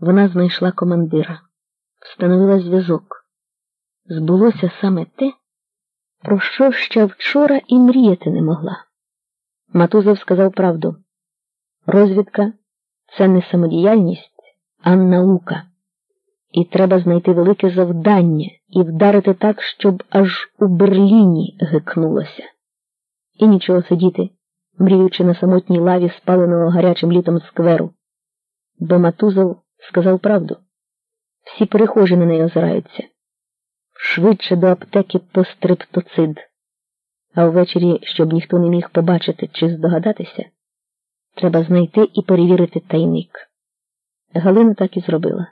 Вона знайшла командира, встановила зв'язок. Збулося саме те, про що ще вчора і мріяти не могла. Матузов сказав правду. Розвідка це не самодіяльність, а наука. І треба знайти велике завдання і вдарити так, щоб аж у Берліні гикнулося. І нічого сидіти, мріючи на самотній лаві, спаленого гарячим літом скверу. Бо Матузов сказав правду. Всі перехожі на неї озираються. Швидше до аптеки по стриптоцид. А ввечері, щоб ніхто не міг побачити чи здогадатися, треба знайти і перевірити тайник. Галина так і зробила.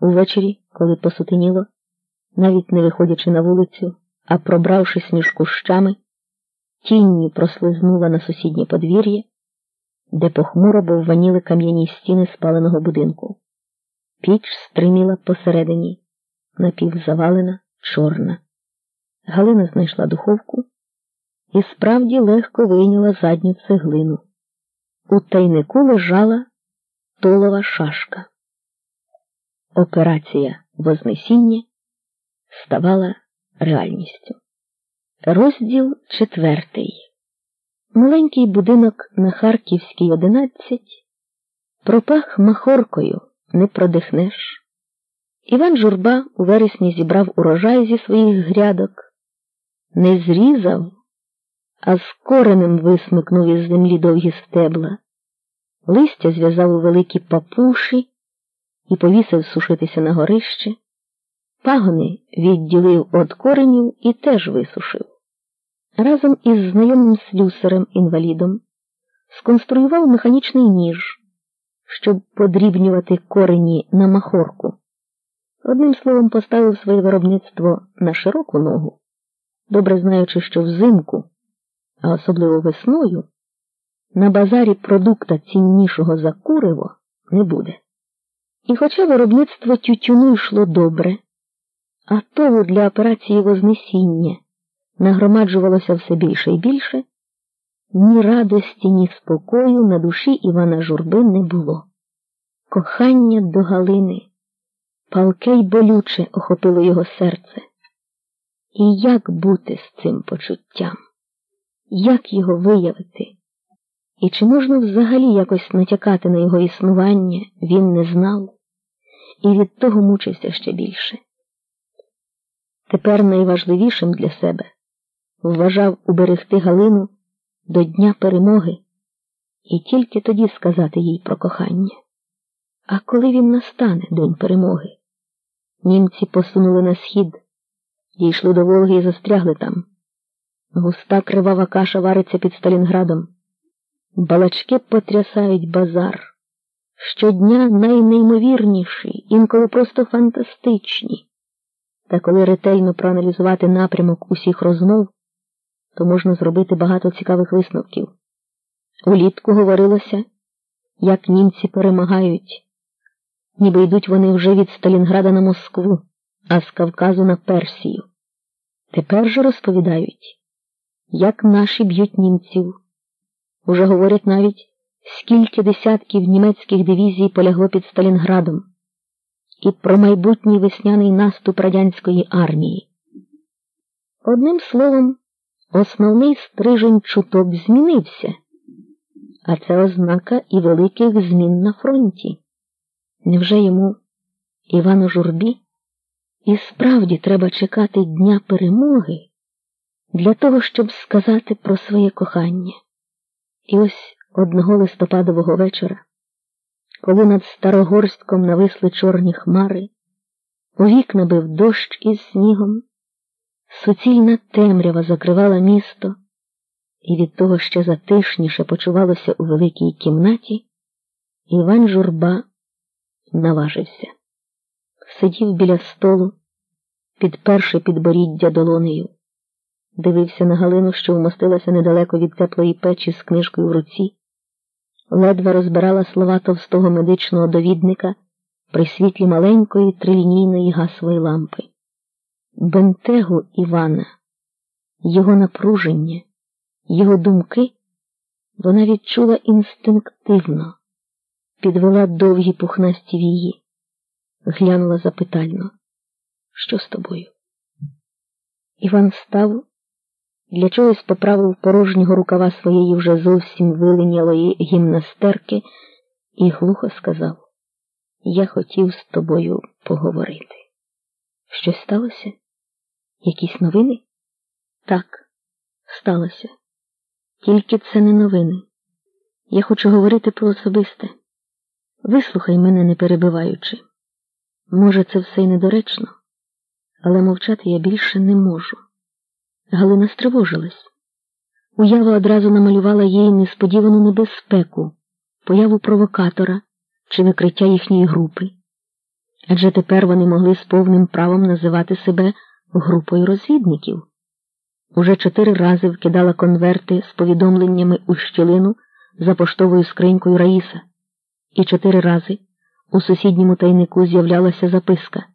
Увечері, коли посутеніло, навіть не виходячи на вулицю, а пробравшись між кущами, тінню прослизнула на сусіднє подвір'я, де похмуро бовваніли кам'яні стіни спаленого будинку. Піч стриміла посередині, напівзавалена, чорна. Галина знайшла духовку і справді легко вийняла задню цеглину. У тайнику лежала толова шашка. Операція Вознесіння ставала реальністю. Розділ четвертий. Маленький будинок на Харківській, 11 пропах махоркою не продихнеш. Іван Журба у вересні зібрав урожай зі своїх грядок, не зрізав, а з коренем висмикнув із землі довгі стебла, листя зв'язав у великі папуші і повісив сушитися на горище, пагони відділив від коренів і теж висушив. Разом із знайомим слюсарем інвалідом сконструював механічний ніж, щоб подрібнювати корені на махорку. Одним словом, поставив своє виробництво на широку ногу, добре знаючи, що взимку, а особливо весною, на базарі продукта ціннішого за куриво не буде. І хоча виробництво тютюну йшло добре, а того для операції Вознесіння нагромаджувалося все більше і більше, ні радості, ні спокою на душі Івана Журби не було. Кохання до Галини, палке й болюче охопило його серце. І як бути з цим почуттям? Як його виявити? І чи можна взагалі якось натякати на його існування, він не знав, і від того мучився ще більше. Тепер найважливішим для себе вважав уберегти Галину до Дня перемоги і тільки тоді сказати їй про кохання. А коли він настане День перемоги? Німці посунули на схід, дійшли до Волги і застрягли там. Густа кривава каша вариться під Сталінградом. Балачки потрясають базар. Щодня найнеймовірніші, інколи просто фантастичні. Та коли ретельно проаналізувати напрямок усіх розмов, то можна зробити багато цікавих висновків. Улітку говорилося, як німці перемагають, ніби йдуть вони вже від Сталінграда на Москву, а з Кавказу на Персію. Тепер же розповідають, як наші б'ють німців. Уже говорять навіть, скільки десятків німецьких дивізій полягло під Сталінградом, і про майбутній весняний наступ радянської армії. Одним словом, основний стрижень чуток змінився, а це ознака і великих змін на фронті. Невже йому, Івану Журбі, і справді треба чекати Дня перемоги для того, щоб сказати про своє кохання? І ось одного листопадового вечора, коли над Старогорськом нависли чорні хмари, у вікна бив дощ із снігом, суцільна темрява закривала місто, і від того ще затишніше почувалося у великій кімнаті, Іван Журба наважився. Сидів біля столу, підперши підборіддя долонею дивився на Галину, що вмостилася недалеко від теплої печі з книжкою в руці, ледве розбирала слова товстого медичного довідника при світлі маленької трилінійної гасової лампи. Бентегу Івана, його напруження, його думки вона відчула інстинктивно, підвела довгі пухнасті вії. глянула запитально. Що з тобою? Іван став, для чогось поправив порожнього рукава своєї вже зовсім виленялої гімнастерки і глухо сказав: Я хотів з тобою поговорити. Щось сталося? Якісь новини? Так, сталося. Тільки це не новини. Я хочу говорити про особисте. Вислухай мене, не перебиваючи. Може, це все й недоречно, але мовчати я більше не можу. Галина стривожилась. Уява одразу намалювала їй несподівану небезпеку, появу провокатора чи викриття їхньої групи. Адже тепер вони могли з повним правом називати себе групою розвідників. Уже чотири рази вкидала конверти з повідомленнями у щілину за поштовою скринькою Раїса, і чотири рази у сусідньому тайнику з'являлася записка.